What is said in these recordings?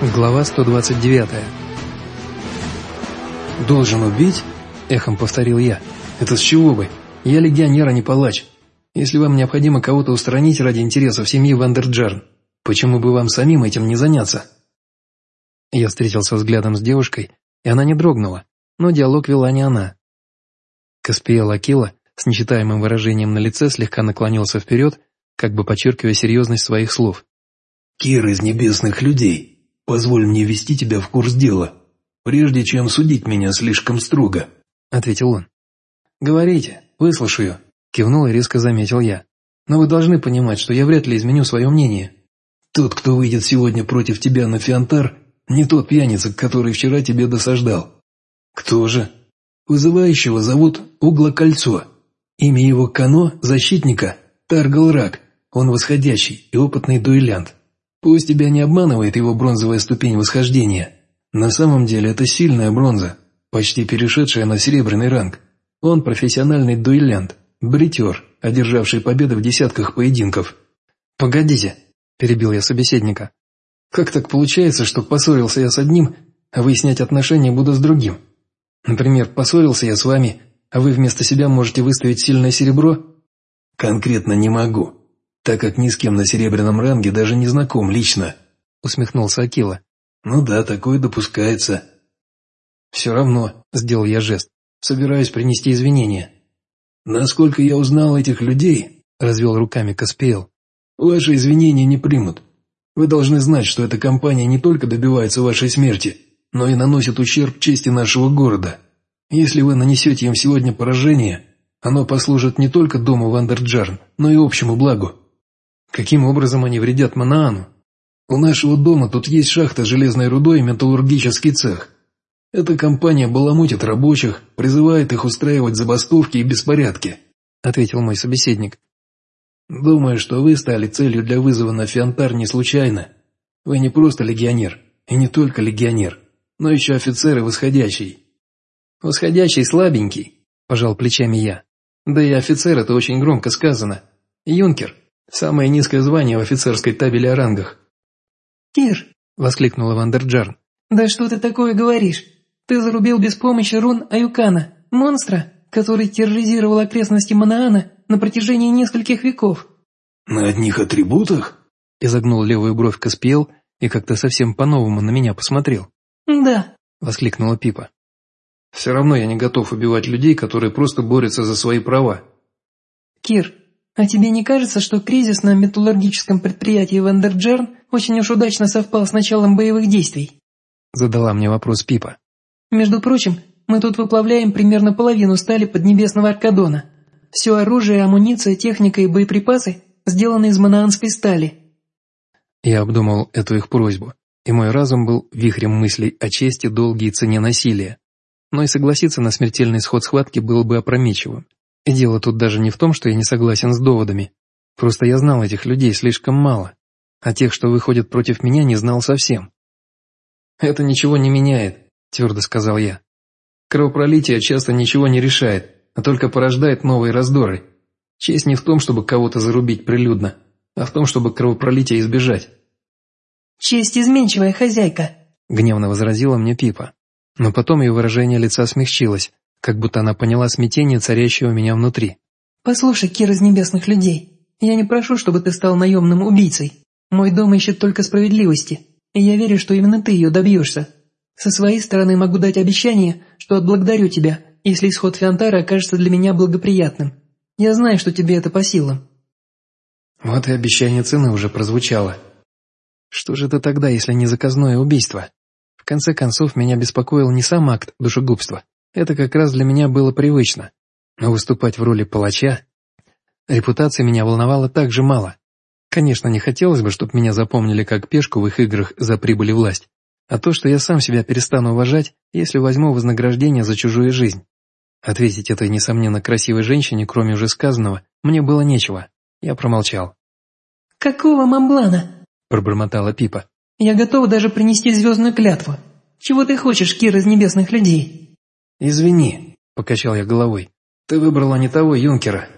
Глава 129 «Должен убить?» – эхом повторил я. «Это с чего бы? Я легионер, а не палач. Если вам необходимо кого-то устранить ради интересов семьи Вандерджарн, почему бы вам самим этим не заняться?» Я встретился взглядом с девушкой, и она не дрогнула, но диалог вела не она. Каспиэл Акила с нечитаемым выражением на лице слегка наклонился вперед, как бы подчеркивая серьезность своих слов. «Кир из небесных людей, Позволь мне ввести тебя в курс дела, прежде чем судить меня слишком строго», — ответил он. «Говорите, выслушаю», — кивнул и резко заметил я. «Но вы должны понимать, что я вряд ли изменю свое мнение». «Тот, кто выйдет сегодня против тебя на Фиантар, не тот пьяница, который вчера тебе досаждал». «Кто же?» «Вызывающего зовут Углокольцо. Имя его Кано, защитника, Таргалрак. Он восходящий и опытный дуэлянт. Пусть тебя не обманывает его бронзовая ступень восхождения. На самом деле это сильная бронза, почти перешедшая на серебряный ранг. Он профессиональный дуэлянт, бритер, одержавший победы в десятках поединков. «Погодите», – перебил я собеседника. «Как так получается, что поссорился я с одним, а выяснять отношения буду с другим? Например, поссорился я с вами, а вы вместо себя можете выставить сильное серебро?» «Конкретно не могу», так как ни с кем на серебряном ранге даже не знаком лично», — усмехнулся Акила. «Ну да, такое допускается». «Все равно», — сделал я жест, — «собираюсь принести извинения». «Насколько я узнал этих людей», — развел руками Каспиэл, — «ваши извинения не примут. Вы должны знать, что эта компания не только добивается вашей смерти, но и наносит ущерб чести нашего города. Если вы нанесете им сегодня поражение, оно послужит не только дому Вандерджарн, но и общему благу. Каким образом они вредят Манаану? У нашего дома тут есть шахта железной рудой и металлургический цех. Эта компания баламутит рабочих, призывает их устраивать забастовки и беспорядки», — ответил мой собеседник. «Думаю, что вы стали целью для вызова на Фиантар не случайно. Вы не просто легионер, и не только легионер, но еще офицер и восходящий». «Восходящий слабенький», — пожал плечами я. «Да и офицер — это очень громко сказано. Юнкер, Самое низкое звание в офицерской табели о рангах. «Кир!» – воскликнула Вандерджарн. «Да что ты такое говоришь? Ты зарубил без помощи рун Аюкана, монстра, который терроризировал окрестности Манаана на протяжении нескольких веков». «На одних атрибутах?» – изогнул левую бровь Каспиел и как-то совсем по-новому на меня посмотрел. «Да», – воскликнула Пипа. «Все равно я не готов убивать людей, которые просто борются за свои права». «Кир, а тебе не кажется, что кризис на металлургическом предприятии Вандерджерн очень уж удачно совпал с началом боевых действий?» Задала мне вопрос Пипа. «Между прочим, мы тут выплавляем примерно половину стали поднебесного Аркадона. Все оружие, амуниция, техника и боеприпасы сделаны из манаанской стали». Я обдумал эту их просьбу, и мой разум был вихрем мыслей о чести, долге и цене насилия. Но и согласиться на смертельный исход схватки было бы опрометчивым. И дело тут даже не в том, что я не согласен с доводами. Просто я знал этих людей слишком мало, а тех, что выходят против меня, не знал совсем. «Это ничего не меняет», – твердо сказал я. «Кровопролитие часто ничего не решает, а только порождает новые раздоры. Честь не в том, чтобы кого-то зарубить прилюдно, а в том, чтобы кровопролития избежать». «Честь изменчивая хозяйка», – гневно возразила мне Пипа. Но потом ее выражение лица смягчилось, как будто она поняла смятение, царящее у меня внутри. «Послушай, Кир из небесных людей, я не прошу, чтобы ты стал наемным убийцей. Мой дом ищет только справедливости, и я верю, что именно ты ее добьешься. Со своей стороны могу дать обещание, что отблагодарю тебя, если исход Фиантара окажется для меня благоприятным. Я знаю, что тебе это по силам». Вот и обещание цены уже прозвучало. Что же это тогда, если не заказное убийство? В конце концов, меня беспокоил не сам акт душегубства, это как раз для меня было привычно. Но выступать в роли палача... Репутация меня волновала так же мало. Конечно, не хотелось бы, чтобы меня запомнили как пешку в их играх за прибыль и власть, а то, что я сам себя перестану уважать, если возьму вознаграждение за чужую жизнь. Ответить этой, несомненно, красивой женщине, кроме уже сказанного, мне было нечего. Я промолчал. «Какого мамблана?» – пробормотала Пипа. «Я готова даже принести звездную клятву. Чего ты хочешь, Кир из небесных людей?» «Извини», — покачал я головой, — «ты выбрала не того юнкера».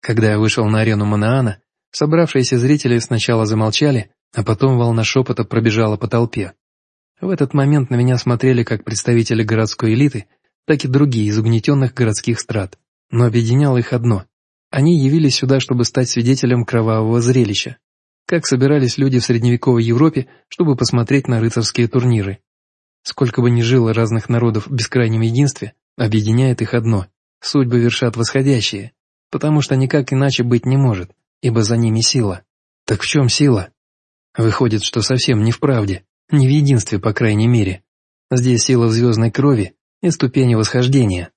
Когда я вышел на арену Манаана, собравшиеся зрители сначала замолчали, А потом волна шепота пробежала по толпе. В этот момент на меня смотрели как представители городской элиты, так и другие из угнетенных городских страт. Но объединяло их одно. Они явились сюда, чтобы стать свидетелем кровавого зрелища. Как собирались люди в средневековой Европе, чтобы посмотреть на рыцарские турниры. Сколько бы ни жило разных народов в бескрайнем единстве, объединяет их одно – судьбы вершат восходящие, потому что никак иначе быть не может, ибо за ними сила. Так в чем сила? Выходит, что совсем не в правде, не в единстве, по крайней мере. Здесь сила в звездной крови и ступени восхождения.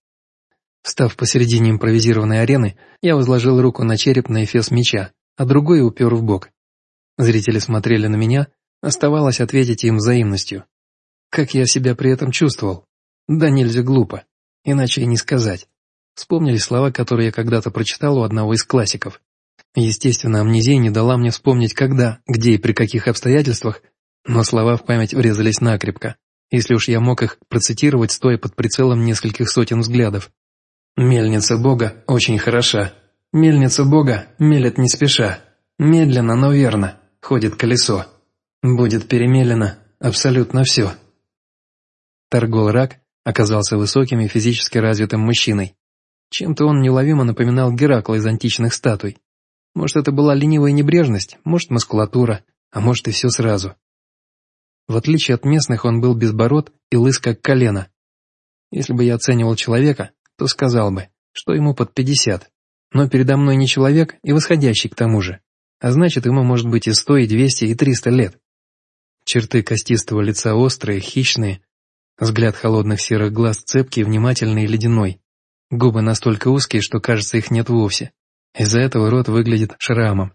Став посередине импровизированной арены, я возложил руку на череп на эфес меча, а другой упер в бок. Зрители смотрели на меня, оставалось ответить им взаимностью. Как я себя при этом чувствовал? Да нельзя глупо, иначе и не сказать. Вспомнили слова, которые я когда-то прочитал у одного из классиков. Естественно, амнезия не дала мне вспомнить когда, где и при каких обстоятельствах, но слова в память врезались накрепко, если уж я мог их процитировать, стоя под прицелом нескольких сотен взглядов. «Мельница Бога очень хороша. Мельница Бога мелет не спеша. Медленно, но верно, ходит колесо. Будет перемелено абсолютно все». Торгол Рак оказался высоким и физически развитым мужчиной. Чем-то он неуловимо напоминал Геракла из античных статуй. Может, это была ленивая небрежность, может, мускулатура, а может и все сразу. В отличие от местных, он был безбород и лыс как колено. Если бы я оценивал человека, то сказал бы, что ему под пятьдесят. Но передо мной не человек и восходящий к тому же. А значит, ему может быть и сто, и двести, и триста лет. Черты костистого лица острые, хищные, взгляд холодных серых глаз цепкий, внимательный и ледяной. Губы настолько узкие, что кажется, их нет вовсе. Из-за этого рот выглядит шрамом.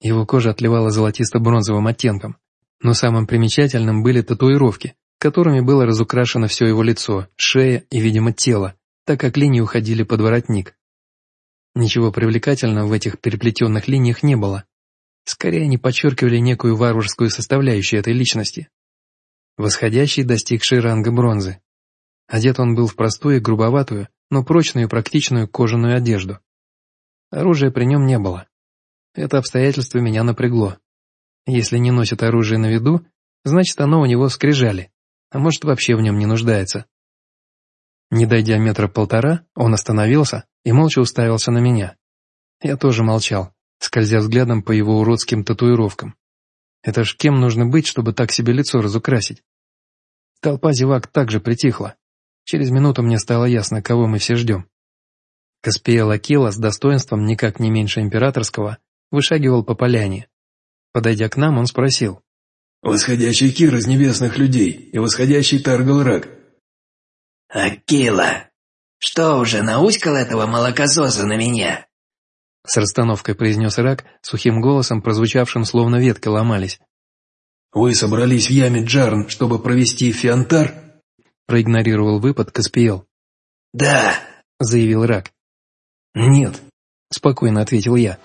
Его кожа отливала золотисто-бронзовым оттенком, но самым примечательным были татуировки, которыми было разукрашено все его лицо, шея и, видимо, тело, так как линии уходили под воротник. Ничего привлекательного в этих переплетенных линиях не было. Скорее, они подчеркивали некую варварскую составляющую этой личности. Восходящий, достигший ранга бронзы. Одет он был в простую грубоватую, но прочную практичную кожаную одежду. Оружия при нем не было. Это обстоятельство меня напрягло. Если не носит оружие на виду, значит оно у него скрижали, а может вообще в нем не нуждается. Не дойдя метра полтора, он остановился и молча уставился на меня. Я тоже молчал, скользя взглядом по его уродским татуировкам. Это ж кем нужно быть, чтобы так себе лицо разукрасить? Толпа зевак также притихла. Через минуту мне стало ясно, кого мы все ждем. Каспия Лакила с достоинством никак не меньше императорского вышагивал по поляне. Подойдя к нам, он спросил. «Восходящий Кир из небесных людей и восходящий Таргалрак». «Акила, что уже науськал этого молокососа на меня?» С расстановкой произнес Рак, сухим голосом, прозвучавшим, словно ветки ломались. «Вы собрались в яме Джарн, чтобы провести фиантар?» Проигнорировал выпад Каспиел. «Да», — заявил Рак. «Нет», — спокойно ответил я.